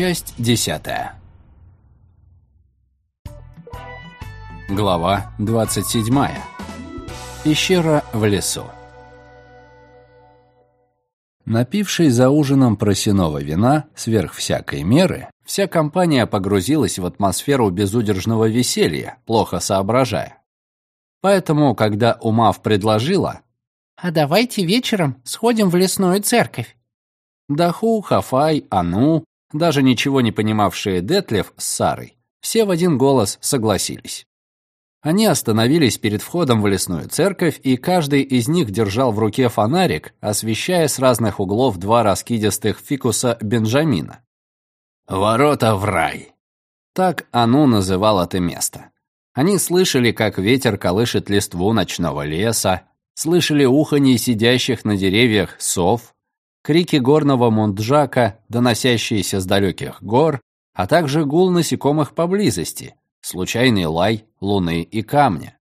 Часть десятая. Глава двадцать седьмая. Пещера в лесу. Напившись за ужином просеного вина сверх всякой меры, вся компания погрузилась в атмосферу безудержного веселья, плохо соображая. Поэтому, когда Умав предложила «А давайте вечером сходим в лесную церковь», Даху, Хафай, Ану, даже ничего не понимавшие Детлев с Сарой, все в один голос согласились. Они остановились перед входом в лесную церковь, и каждый из них держал в руке фонарик, освещая с разных углов два раскидистых фикуса Бенджамина. «Ворота в рай!» Так Ану называл это место. Они слышали, как ветер колышет листву ночного леса, слышали уханье сидящих на деревьях сов, крики горного мунджака, доносящиеся с далеких гор, а также гул насекомых поблизости, случайный лай луны и камня.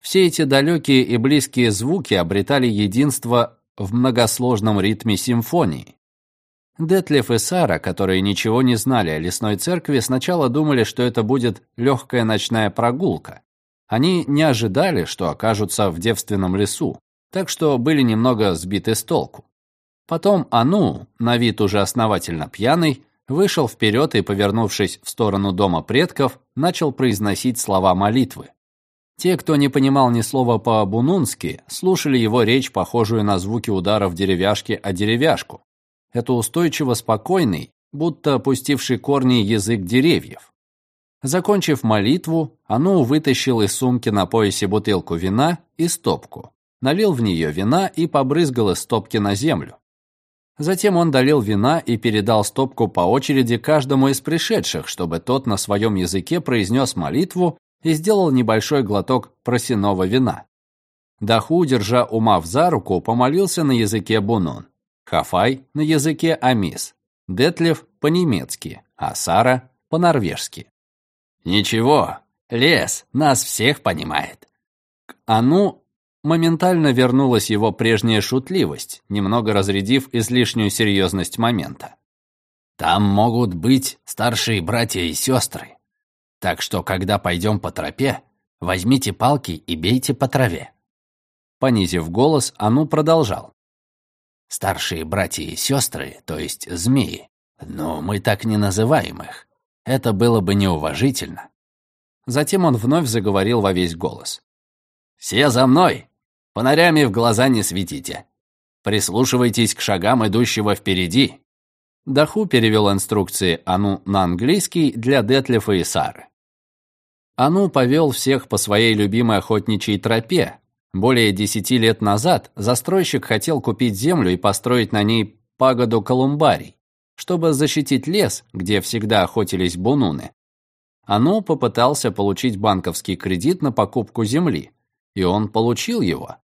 Все эти далекие и близкие звуки обретали единство в многосложном ритме симфонии. Детлев и Сара, которые ничего не знали о лесной церкви, сначала думали, что это будет легкая ночная прогулка. Они не ожидали, что окажутся в девственном лесу, так что были немного сбиты с толку. Потом Ану, на вид уже основательно пьяный, вышел вперед и, повернувшись в сторону дома предков, начал произносить слова молитвы. Те, кто не понимал ни слова по-бунунски, слушали его речь, похожую на звуки ударов деревяшки о деревяшку. Это устойчиво спокойный, будто опустивший корни язык деревьев. Закончив молитву, Ану вытащил из сумки на поясе бутылку вина и стопку, налил в нее вина и побрызгал из стопки на землю. Затем он долил вина и передал стопку по очереди каждому из пришедших, чтобы тот на своем языке произнес молитву и сделал небольшой глоток просеного вина. Даху, держа Умав за руку, помолился на языке бунун, Хафай на языке амис, Детлев по-немецки, а Сара по-норвежски. «Ничего, лес нас всех понимает». К Ану моментально вернулась его прежняя шутливость, немного разрядив излишнюю серьезность момента. «Там могут быть старшие братья и сестры. Так что, когда пойдем по тропе, возьмите палки и бейте по траве». Понизив голос, Ану продолжал. «Старшие братья и сестры, то есть змеи, но мы так не называем их. Это было бы неуважительно». Затем он вновь заговорил во весь голос. «Все за мной! Фонарями в глаза не светите. Прислушивайтесь к шагам идущего впереди». Даху перевел инструкции Ану на английский для Детлифа и Сары. Ану повел всех по своей любимой охотничьей тропе. Более десяти лет назад застройщик хотел купить землю и построить на ней пагоду Колумбарий, чтобы защитить лес, где всегда охотились бунуны. Ану попытался получить банковский кредит на покупку земли, и он получил его.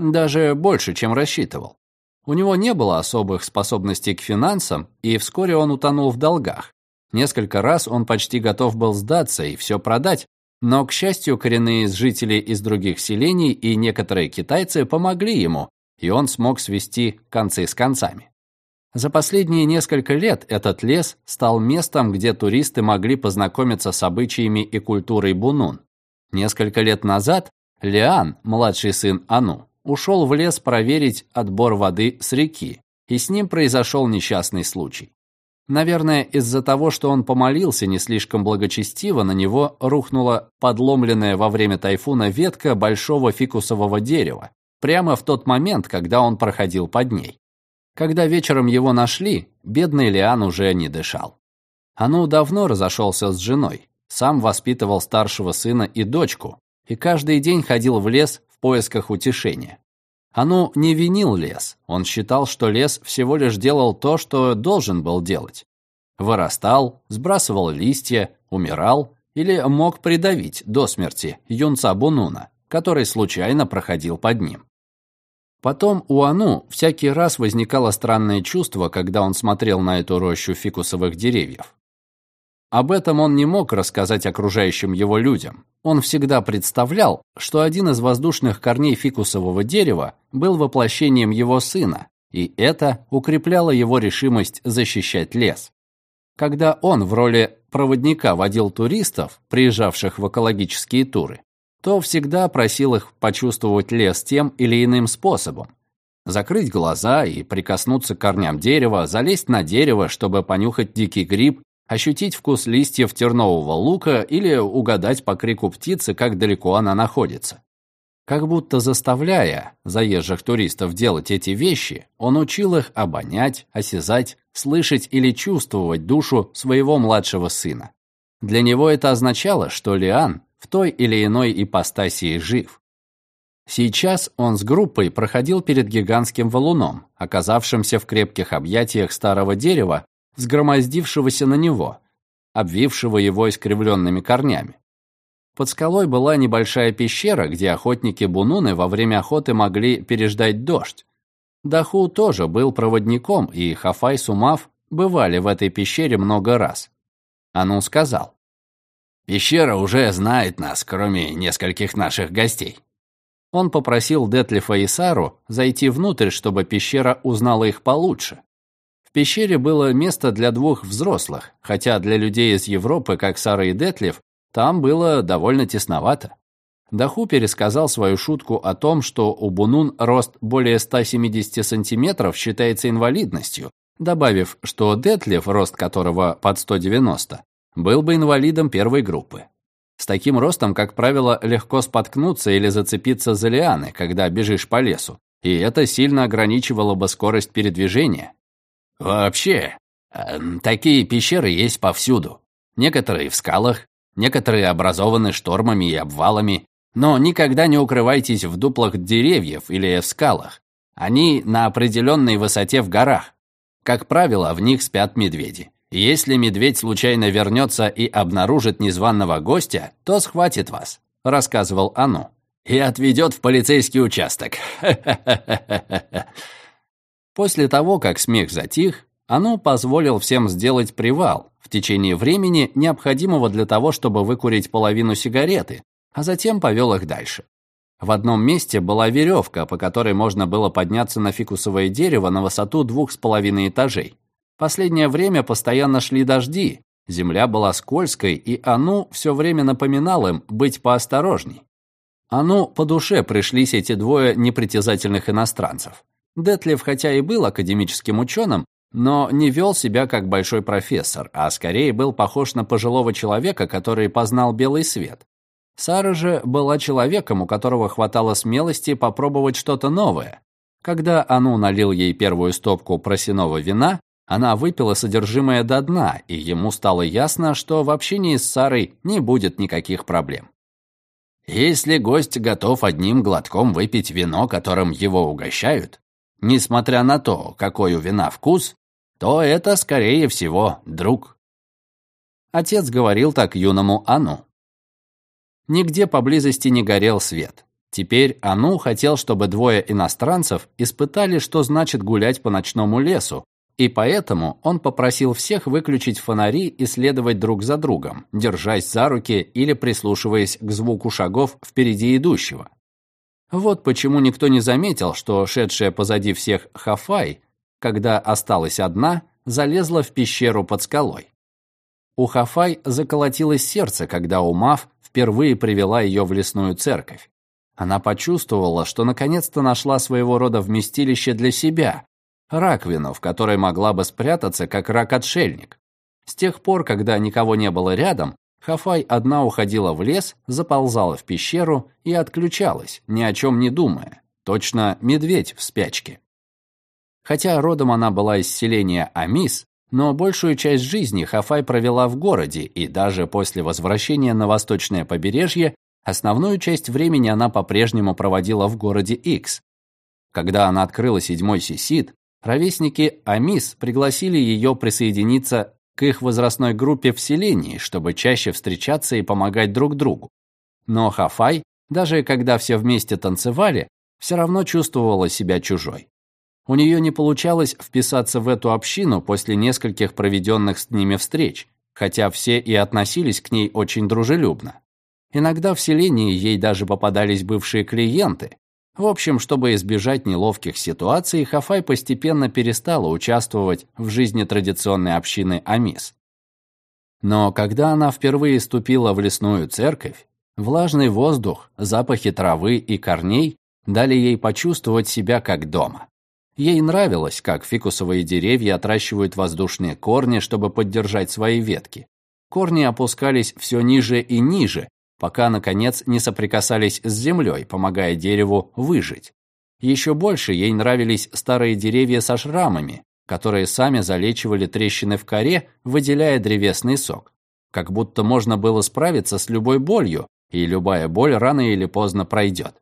Даже больше, чем рассчитывал. У него не было особых способностей к финансам, и вскоре он утонул в долгах. Несколько раз он почти готов был сдаться и все продать, но, к счастью, коренные жители из других селений и некоторые китайцы помогли ему, и он смог свести концы с концами. За последние несколько лет этот лес стал местом, где туристы могли познакомиться с обычаями и культурой бунун. Несколько лет назад Лиан, младший сын Ану, ушел в лес проверить отбор воды с реки, и с ним произошел несчастный случай. Наверное, из-за того, что он помолился не слишком благочестиво, на него рухнула подломленная во время тайфуна ветка большого фикусового дерева, прямо в тот момент, когда он проходил под ней. Когда вечером его нашли, бедный Лиан уже не дышал. Ану давно разошелся с женой, сам воспитывал старшего сына и дочку, и каждый день ходил в лес поисках утешения. Ану не винил лес, он считал, что лес всего лишь делал то, что должен был делать. Вырастал, сбрасывал листья, умирал или мог придавить до смерти юнца Бунуна, который случайно проходил под ним. Потом у Ану всякий раз возникало странное чувство, когда он смотрел на эту рощу фикусовых деревьев. Об этом он не мог рассказать окружающим его людям. Он всегда представлял, что один из воздушных корней фикусового дерева был воплощением его сына, и это укрепляло его решимость защищать лес. Когда он в роли проводника водил туристов, приезжавших в экологические туры, то всегда просил их почувствовать лес тем или иным способом. Закрыть глаза и прикоснуться к корням дерева, залезть на дерево, чтобы понюхать дикий гриб, ощутить вкус листьев тернового лука или угадать по крику птицы, как далеко она находится. Как будто заставляя заезжих туристов делать эти вещи, он учил их обонять, осязать, слышать или чувствовать душу своего младшего сына. Для него это означало, что Лиан в той или иной ипостасии жив. Сейчас он с группой проходил перед гигантским валуном, оказавшимся в крепких объятиях старого дерева, сгромоздившегося на него, обвившего его искривленными корнями. Под скалой была небольшая пещера, где охотники-бунуны во время охоты могли переждать дождь. Даху тоже был проводником, и Хафай с Умав бывали в этой пещере много раз. Ану сказал. «Пещера уже знает нас, кроме нескольких наших гостей». Он попросил Детлифа и Сару зайти внутрь, чтобы пещера узнала их получше. В пещере было место для двух взрослых, хотя для людей из Европы, как Сара и Детлиф, там было довольно тесновато. Даху пересказал свою шутку о том, что у Бунун рост более 170 сантиметров считается инвалидностью, добавив, что Детлев, рост которого под 190, был бы инвалидом первой группы. С таким ростом, как правило, легко споткнуться или зацепиться за лианы, когда бежишь по лесу, и это сильно ограничивало бы скорость передвижения. Вообще, эм, такие пещеры есть повсюду. Некоторые в скалах, Некоторые образованы штормами и обвалами, но никогда не укрывайтесь в дуплах деревьев или в скалах. Они на определенной высоте в горах. Как правило, в них спят медведи. Если медведь случайно вернется и обнаружит незваного гостя, то схватит вас, рассказывал Ану, и отведет в полицейский участок. После того, как смех затих, Ану позволил всем сделать привал, в течение времени, необходимого для того, чтобы выкурить половину сигареты, а затем повел их дальше. В одном месте была веревка, по которой можно было подняться на фикусовое дерево на высоту двух с половиной этажей. Последнее время постоянно шли дожди, земля была скользкой, и Ану все время напоминал им быть поосторожней. Ану по душе пришлись эти двое непритязательных иностранцев. Детлев, хотя и был академическим ученым, но не вел себя как большой профессор, а скорее был похож на пожилого человека, который познал белый свет. Сара же была человеком, у которого хватало смелости попробовать что-то новое. Когда Ану налил ей первую стопку просяного вина, она выпила содержимое до дна, и ему стало ясно, что в общении с Сарой не будет никаких проблем. Если гость готов одним глотком выпить вино, которым его угощают, несмотря на то, какой у вина вкус, то это, скорее всего, друг. Отец говорил так юному Ану. Нигде поблизости не горел свет. Теперь Ану хотел, чтобы двое иностранцев испытали, что значит гулять по ночному лесу, и поэтому он попросил всех выключить фонари и следовать друг за другом, держась за руки или прислушиваясь к звуку шагов впереди идущего. Вот почему никто не заметил, что шедшая позади всех Хафай когда осталась одна, залезла в пещеру под скалой. У Хафай заколотилось сердце, когда Умав впервые привела ее в лесную церковь. Она почувствовала, что наконец-то нашла своего рода вместилище для себя, раковину, в которой могла бы спрятаться, как рак-отшельник. С тех пор, когда никого не было рядом, Хафай одна уходила в лес, заползала в пещеру и отключалась, ни о чем не думая. Точно медведь в спячке. Хотя родом она была из селения Амис, но большую часть жизни Хафай провела в городе, и даже после возвращения на восточное побережье основную часть времени она по-прежнему проводила в городе Икс. Когда она открыла седьмой сисит, ровесники Амис пригласили ее присоединиться к их возрастной группе в селении, чтобы чаще встречаться и помогать друг другу. Но Хафай, даже когда все вместе танцевали, все равно чувствовала себя чужой. У нее не получалось вписаться в эту общину после нескольких проведенных с ними встреч, хотя все и относились к ней очень дружелюбно. Иногда в селении ей даже попадались бывшие клиенты. В общем, чтобы избежать неловких ситуаций, Хафай постепенно перестала участвовать в жизни традиционной общины Амис. Но когда она впервые ступила в лесную церковь, влажный воздух, запахи травы и корней дали ей почувствовать себя как дома. Ей нравилось, как фикусовые деревья отращивают воздушные корни, чтобы поддержать свои ветки. Корни опускались все ниже и ниже, пока, наконец, не соприкасались с землей, помогая дереву выжить. Еще больше ей нравились старые деревья со шрамами, которые сами залечивали трещины в коре, выделяя древесный сок. Как будто можно было справиться с любой болью, и любая боль рано или поздно пройдет.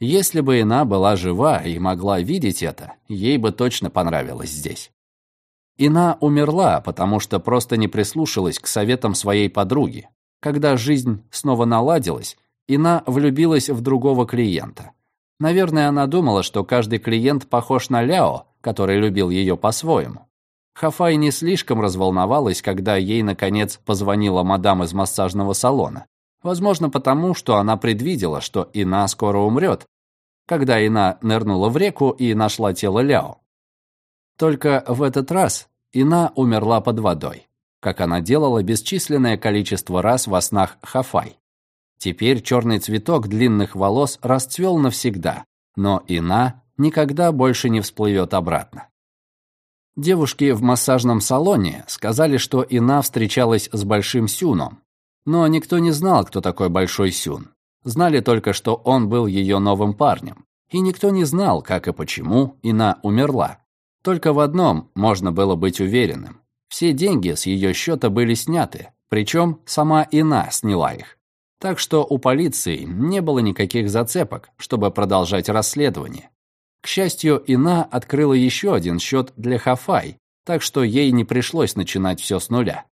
Если бы Ина была жива и могла видеть это, ей бы точно понравилось здесь. Ина умерла, потому что просто не прислушалась к советам своей подруги. Когда жизнь снова наладилась, Ина влюбилась в другого клиента. Наверное, она думала, что каждый клиент похож на Ляо, который любил ее по-своему. Хафай не слишком разволновалась, когда ей, наконец, позвонила мадам из массажного салона. Возможно, потому, что она предвидела, что Ина скоро умрет, когда Ина нырнула в реку и нашла тело Ляо. Только в этот раз Ина умерла под водой, как она делала бесчисленное количество раз во снах Хафай. Теперь черный цветок длинных волос расцвел навсегда, но Ина никогда больше не всплывет обратно. Девушки в массажном салоне сказали, что Ина встречалась с Большим Сюном, но никто не знал, кто такой Большой Сюн. Знали только, что он был ее новым парнем, и никто не знал, как и почему Ина умерла. Только в одном можно было быть уверенным. Все деньги с ее счета были сняты, причем сама Ина сняла их. Так что у полиции не было никаких зацепок, чтобы продолжать расследование. К счастью, Ина открыла еще один счет для Хафай, так что ей не пришлось начинать все с нуля.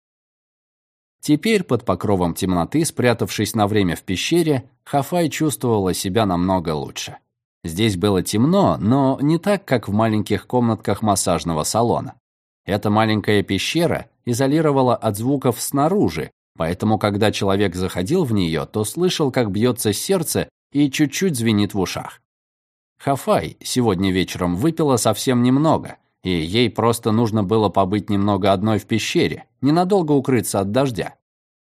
Теперь, под покровом темноты, спрятавшись на время в пещере, Хафай чувствовала себя намного лучше. Здесь было темно, но не так, как в маленьких комнатках массажного салона. Эта маленькая пещера изолировала от звуков снаружи, поэтому, когда человек заходил в нее, то слышал, как бьется сердце и чуть-чуть звенит в ушах. Хафай сегодня вечером выпила совсем немного, и ей просто нужно было побыть немного одной в пещере, ненадолго укрыться от дождя.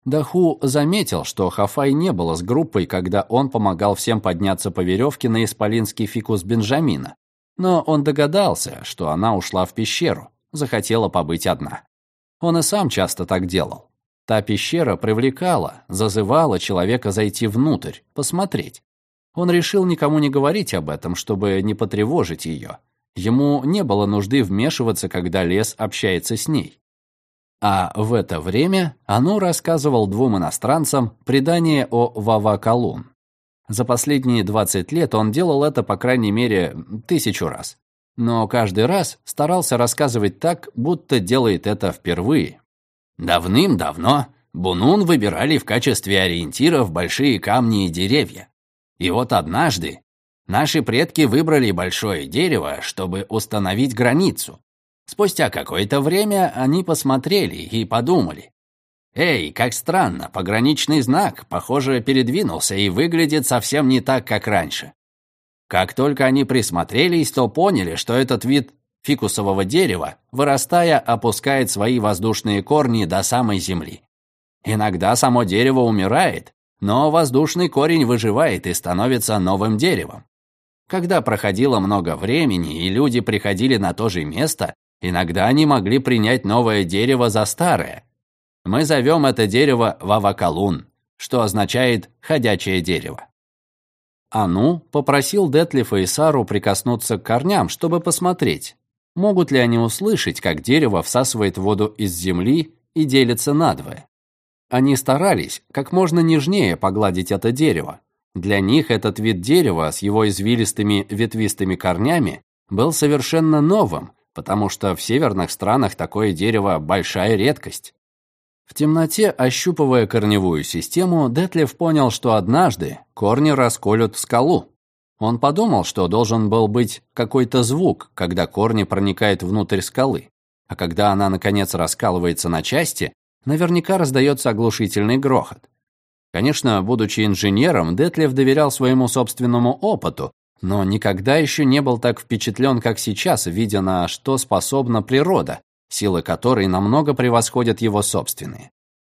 Даху заметил, что Хафай не было с группой, когда он помогал всем подняться по веревке на исполинский фикус Бенджамина. Но он догадался, что она ушла в пещеру, захотела побыть одна. Он и сам часто так делал. Та пещера привлекала, зазывала человека зайти внутрь, посмотреть. Он решил никому не говорить об этом, чтобы не потревожить ее. Ему не было нужды вмешиваться, когда лес общается с ней. А в это время Ану рассказывал двум иностранцам предание о Вавакалун. За последние 20 лет он делал это, по крайней мере, тысячу раз. Но каждый раз старался рассказывать так, будто делает это впервые. Давным-давно Бунун выбирали в качестве ориентиров большие камни и деревья. И вот однажды наши предки выбрали большое дерево, чтобы установить границу. Спустя какое-то время они посмотрели и подумали. «Эй, как странно, пограничный знак, похоже, передвинулся и выглядит совсем не так, как раньше». Как только они присмотрелись, то поняли, что этот вид фикусового дерева, вырастая, опускает свои воздушные корни до самой земли. Иногда само дерево умирает, но воздушный корень выживает и становится новым деревом. Когда проходило много времени и люди приходили на то же место, иногда они могли принять новое дерево за старое. Мы зовем это дерево Вавакалун, что означает «ходячее дерево». Ану попросил Детлифа и Сару прикоснуться к корням, чтобы посмотреть, могут ли они услышать, как дерево всасывает воду из земли и делится надвое. Они старались как можно нежнее погладить это дерево. Для них этот вид дерева с его извилистыми ветвистыми корнями был совершенно новым, потому что в северных странах такое дерево – большая редкость. В темноте, ощупывая корневую систему, Детлев понял, что однажды корни расколют скалу. Он подумал, что должен был быть какой-то звук, когда корни проникают внутрь скалы. А когда она, наконец, раскалывается на части, наверняка раздается оглушительный грохот. Конечно, будучи инженером, Детлев доверял своему собственному опыту, но никогда еще не был так впечатлен, как сейчас, видя на что способна природа, силы которой намного превосходят его собственные.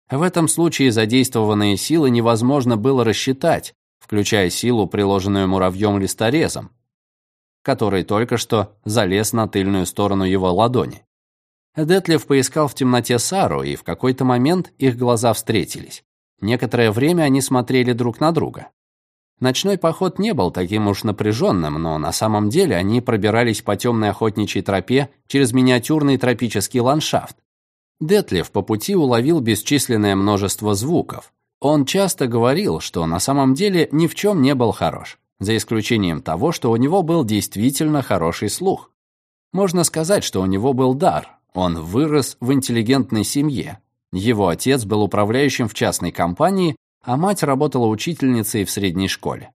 В этом случае задействованные силы невозможно было рассчитать, включая силу, приложенную муравьем-листорезом, который только что залез на тыльную сторону его ладони. Детлев поискал в темноте Сару, и в какой-то момент их глаза встретились. Некоторое время они смотрели друг на друга. Ночной поход не был таким уж напряженным, но на самом деле они пробирались по темной охотничьей тропе через миниатюрный тропический ландшафт. Детлев по пути уловил бесчисленное множество звуков. Он часто говорил, что на самом деле ни в чем не был хорош, за исключением того, что у него был действительно хороший слух. Можно сказать, что у него был дар. Он вырос в интеллигентной семье. Его отец был управляющим в частной компании, а мать работала учительницей в средней школе.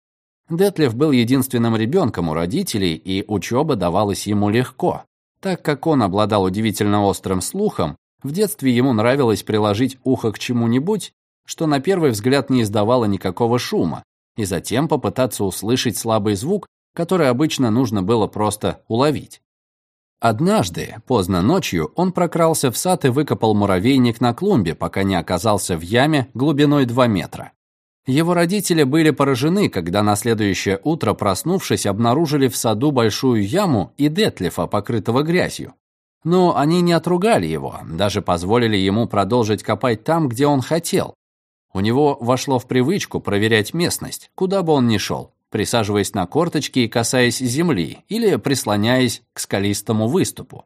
Детлев был единственным ребенком у родителей, и учеба давалась ему легко. Так как он обладал удивительно острым слухом, в детстве ему нравилось приложить ухо к чему-нибудь, что на первый взгляд не издавало никакого шума, и затем попытаться услышать слабый звук, который обычно нужно было просто уловить. Однажды, поздно ночью, он прокрался в сад и выкопал муравейник на клумбе, пока не оказался в яме глубиной 2 метра. Его родители были поражены, когда на следующее утро, проснувшись, обнаружили в саду большую яму и Детлифа, покрытого грязью. Но они не отругали его, даже позволили ему продолжить копать там, где он хотел. У него вошло в привычку проверять местность, куда бы он ни шел, присаживаясь на корточки и касаясь земли или прислоняясь к скалистому выступу.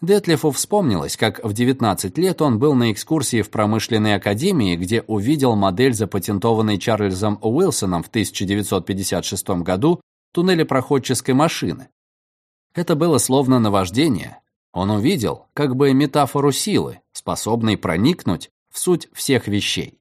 Детлифу вспомнилось, как в 19 лет он был на экскурсии в промышленной академии, где увидел модель, запатентованной Чарльзом Уилсоном в 1956 году туннелепроходческой машины. Это было словно наваждение, он увидел как бы метафору силы, способной проникнуть в суть всех вещей.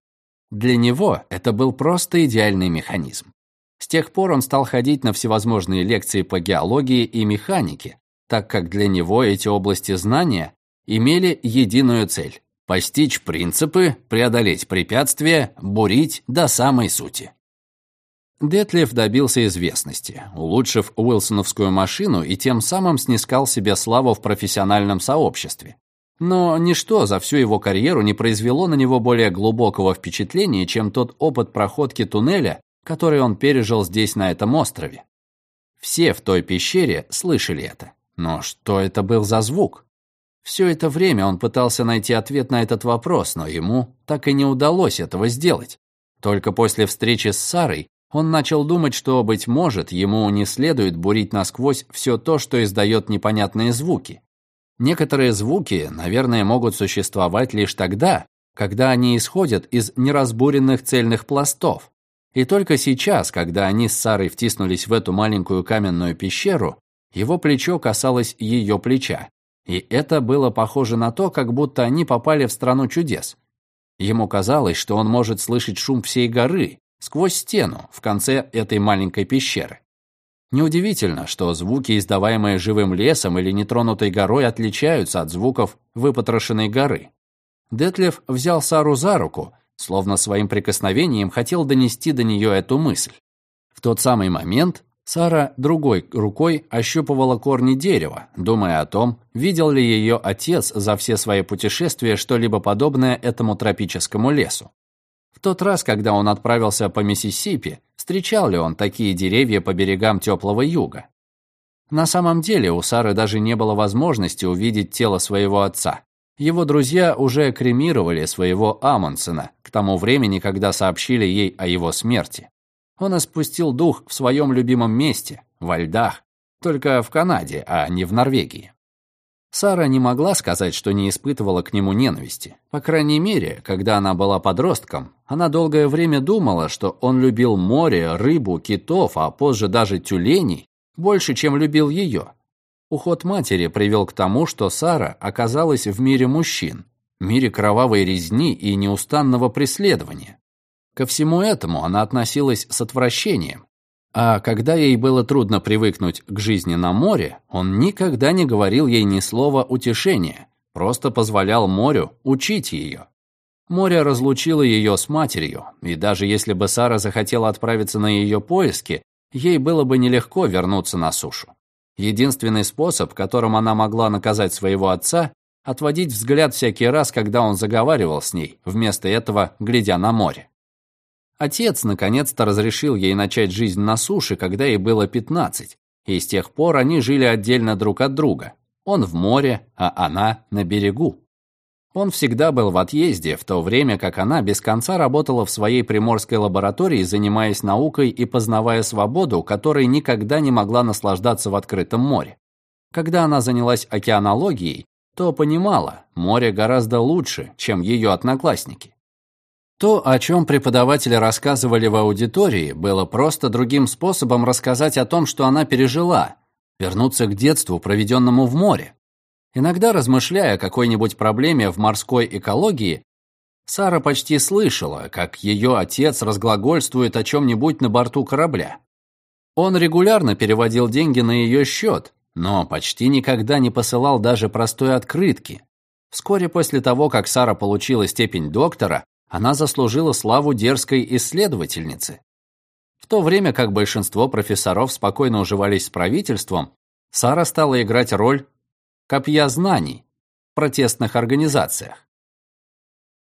Для него это был просто идеальный механизм. С тех пор он стал ходить на всевозможные лекции по геологии и механике, так как для него эти области знания имели единую цель – постичь принципы, преодолеть препятствия, бурить до самой сути. Детлев добился известности, улучшив Уилсоновскую машину и тем самым снискал себе славу в профессиональном сообществе. Но ничто за всю его карьеру не произвело на него более глубокого впечатления, чем тот опыт проходки туннеля, который он пережил здесь, на этом острове. Все в той пещере слышали это. Но что это был за звук? Все это время он пытался найти ответ на этот вопрос, но ему так и не удалось этого сделать. Только после встречи с Сарой он начал думать, что, быть может, ему не следует бурить насквозь все то, что издает непонятные звуки. Некоторые звуки, наверное, могут существовать лишь тогда, когда они исходят из неразбуренных цельных пластов. И только сейчас, когда они с Сарой втиснулись в эту маленькую каменную пещеру, его плечо касалось ее плеча. И это было похоже на то, как будто они попали в страну чудес. Ему казалось, что он может слышать шум всей горы, сквозь стену в конце этой маленькой пещеры. Неудивительно, что звуки, издаваемые живым лесом или нетронутой горой, отличаются от звуков выпотрошенной горы. Детлев взял Сару за руку, словно своим прикосновением хотел донести до нее эту мысль. В тот самый момент Сара другой рукой ощупывала корни дерева, думая о том, видел ли ее отец за все свои путешествия что-либо подобное этому тропическому лесу. В тот раз, когда он отправился по Миссисипи, встречал ли он такие деревья по берегам теплого юга? На самом деле у Сары даже не было возможности увидеть тело своего отца. Его друзья уже кремировали своего Амундсена к тому времени, когда сообщили ей о его смерти. Он испустил дух в своем любимом месте, во льдах, только в Канаде, а не в Норвегии. Сара не могла сказать, что не испытывала к нему ненависти. По крайней мере, когда она была подростком, она долгое время думала, что он любил море, рыбу, китов, а позже даже тюленей, больше, чем любил ее. Уход матери привел к тому, что Сара оказалась в мире мужчин, мире кровавой резни и неустанного преследования. Ко всему этому она относилась с отвращением, а когда ей было трудно привыкнуть к жизни на море, он никогда не говорил ей ни слова утешения, просто позволял морю учить ее. Море разлучило ее с матерью, и даже если бы Сара захотела отправиться на ее поиски, ей было бы нелегко вернуться на сушу. Единственный способ, которым она могла наказать своего отца, отводить взгляд всякий раз, когда он заговаривал с ней, вместо этого глядя на море. Отец наконец-то разрешил ей начать жизнь на суше, когда ей было 15, и с тех пор они жили отдельно друг от друга. Он в море, а она на берегу. Он всегда был в отъезде, в то время как она без конца работала в своей приморской лаборатории, занимаясь наукой и познавая свободу, которой никогда не могла наслаждаться в открытом море. Когда она занялась океанологией, то понимала, море гораздо лучше, чем ее одноклассники. То, о чем преподаватели рассказывали в аудитории, было просто другим способом рассказать о том, что она пережила, вернуться к детству, проведенному в море. Иногда, размышляя о какой-нибудь проблеме в морской экологии, Сара почти слышала, как ее отец разглагольствует о чем-нибудь на борту корабля. Он регулярно переводил деньги на ее счет, но почти никогда не посылал даже простой открытки. Вскоре после того, как Сара получила степень доктора, она заслужила славу дерзкой исследовательницы. В то время как большинство профессоров спокойно уживались с правительством, Сара стала играть роль копья знаний в протестных организациях.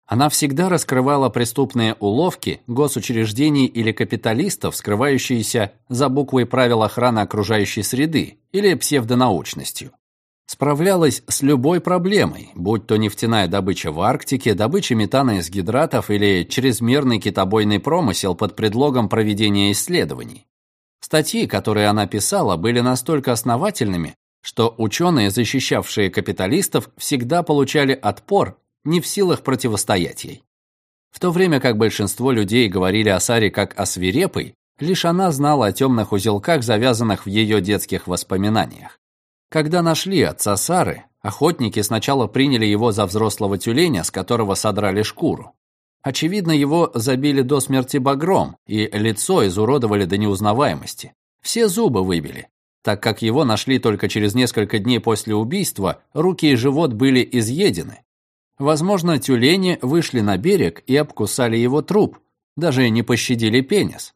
Она всегда раскрывала преступные уловки госучреждений или капиталистов, скрывающиеся за буквой правил охраны окружающей среды или псевдонаучностью. Справлялась с любой проблемой, будь то нефтяная добыча в Арктике, добыча метана из гидратов или чрезмерный китобойный промысел под предлогом проведения исследований. Статьи, которые она писала, были настолько основательными, что ученые, защищавшие капиталистов, всегда получали отпор не в силах противостоять ей. В то время как большинство людей говорили о Саре как о свирепой, лишь она знала о темных узелках, завязанных в ее детских воспоминаниях. Когда нашли отца Сары, охотники сначала приняли его за взрослого тюленя, с которого содрали шкуру. Очевидно, его забили до смерти багром, и лицо изуродовали до неузнаваемости. Все зубы выбили. Так как его нашли только через несколько дней после убийства, руки и живот были изъедены, Возможно, тюлени вышли на берег и обкусали его труп, даже не пощадили пенис.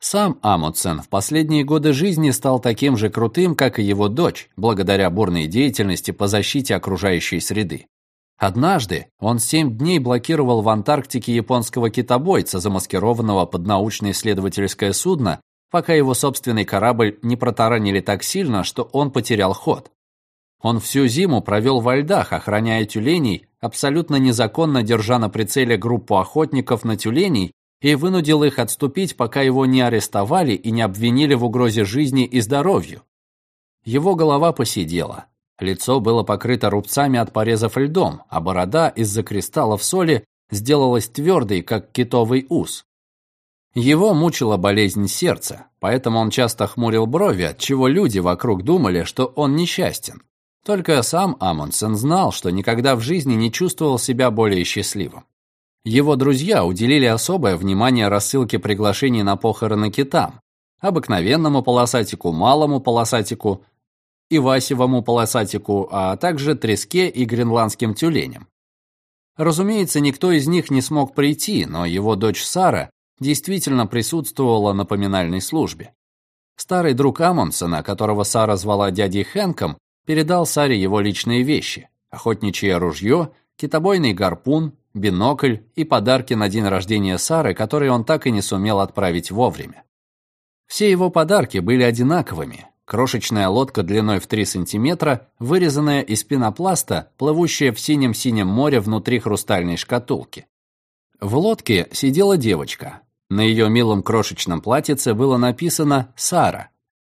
Сам Амундсен в последние годы жизни стал таким же крутым, как и его дочь, благодаря бурной деятельности по защите окружающей среды. Однажды он семь дней блокировал в Антарктике японского китобойца, замаскированного под научно-исследовательское судно, пока его собственный корабль не протаранили так сильно, что он потерял ход. Он всю зиму провел во льдах, охраняя тюленей, абсолютно незаконно держа на прицеле группу охотников на тюленей и вынудил их отступить, пока его не арестовали и не обвинили в угрозе жизни и здоровью. Его голова посидела, лицо было покрыто рубцами от порезов льдом, а борода из-за кристаллов соли сделалась твердой, как китовый ус. Его мучила болезнь сердца, поэтому он часто хмурил брови, от чего люди вокруг думали, что он несчастен. Только сам Амундсен знал, что никогда в жизни не чувствовал себя более счастливым. Его друзья уделили особое внимание рассылке приглашений на похороны китам, обыкновенному полосатику, малому полосатику и васевому полосатику, а также треске и гренландским тюленям. Разумеется, никто из них не смог прийти, но его дочь Сара действительно присутствовала на поминальной службе. Старый друг Амундсена, которого Сара звала дядей Хэнком, передал Саре его личные вещи – охотничье ружье, китобойный гарпун, бинокль и подарки на день рождения Сары, которые он так и не сумел отправить вовремя. Все его подарки были одинаковыми. Крошечная лодка длиной в 3 сантиметра, вырезанная из пенопласта, плывущая в синем-синем море внутри хрустальной шкатулки. В лодке сидела девочка. На ее милом крошечном платьице было написано «Сара»,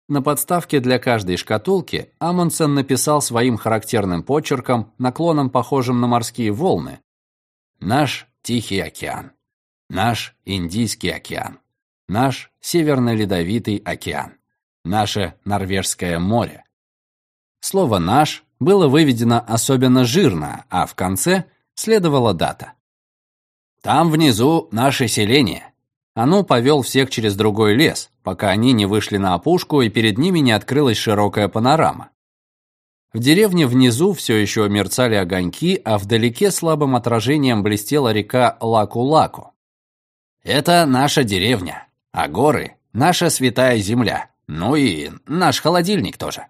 на подставке для каждой шкатулки Амундсен написал своим характерным почерком, наклоном похожим на морские волны, «Наш Тихий океан», «Наш Индийский океан», «Наш Северный Ледовитый океан», «Наше Норвежское море». Слово «наш» было выведено особенно жирно, а в конце следовала дата. «Там внизу наше селение», Ану повел всех через другой лес, пока они не вышли на опушку и перед ними не открылась широкая панорама. В деревне внизу все еще мерцали огоньки, а вдалеке слабым отражением блестела река Лаку-Лаку. «Это наша деревня, а горы — наша святая земля, ну и наш холодильник тоже».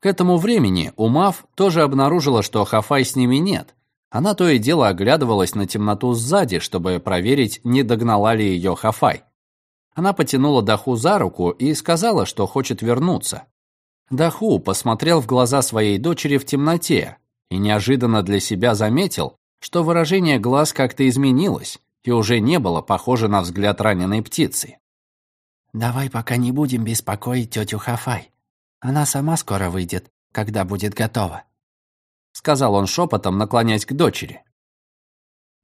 К этому времени Умав тоже обнаружила, что Хафай с ними нет. Она то и дело оглядывалась на темноту сзади, чтобы проверить, не догнала ли ее Хафай. Она потянула Даху за руку и сказала, что хочет вернуться. Даху посмотрел в глаза своей дочери в темноте и неожиданно для себя заметил, что выражение глаз как-то изменилось и уже не было похоже на взгляд раненой птицы. «Давай пока не будем беспокоить тетю Хафай. Она сама скоро выйдет, когда будет готова», — сказал он шепотом, наклоняясь к дочери.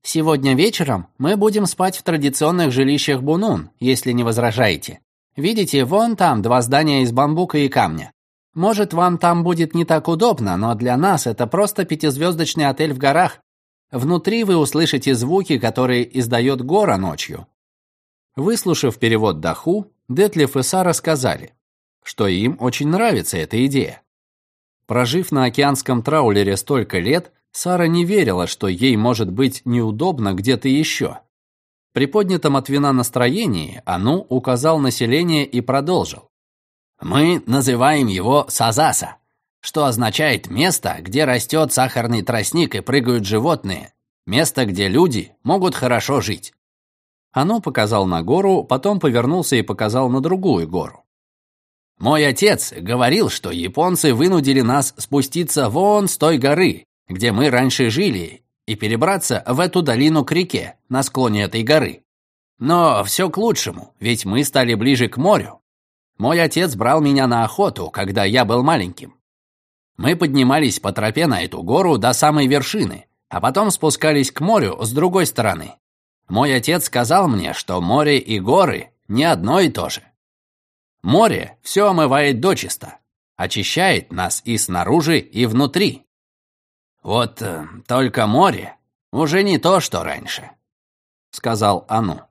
«Сегодня вечером мы будем спать в традиционных жилищах Бунун, если не возражаете. Видите, вон там два здания из бамбука и камня. Может, вам там будет не так удобно, но для нас это просто пятизвездочный отель в горах. Внутри вы услышите звуки, которые издает гора ночью». Выслушав перевод Даху, Детлев и Сара сказали, что им очень нравится эта идея. Прожив на океанском траулере столько лет, Сара не верила, что ей может быть неудобно где-то еще. При поднятом от вина настроении Ану указал население и продолжил. «Мы называем его Сазаса, что означает место, где растет сахарный тростник и прыгают животные, место, где люди могут хорошо жить». Ану показал на гору, потом повернулся и показал на другую гору. «Мой отец говорил, что японцы вынудили нас спуститься вон с той горы, где мы раньше жили, и перебраться в эту долину к реке, на склоне этой горы. Но все к лучшему, ведь мы стали ближе к морю. Мой отец брал меня на охоту, когда я был маленьким. Мы поднимались по тропе на эту гору до самой вершины, а потом спускались к морю с другой стороны. Мой отец сказал мне, что море и горы не одно и то же. Море все омывает дочисто, очищает нас и снаружи, и внутри. «Вот э, только море уже не то, что раньше», — сказал Ану.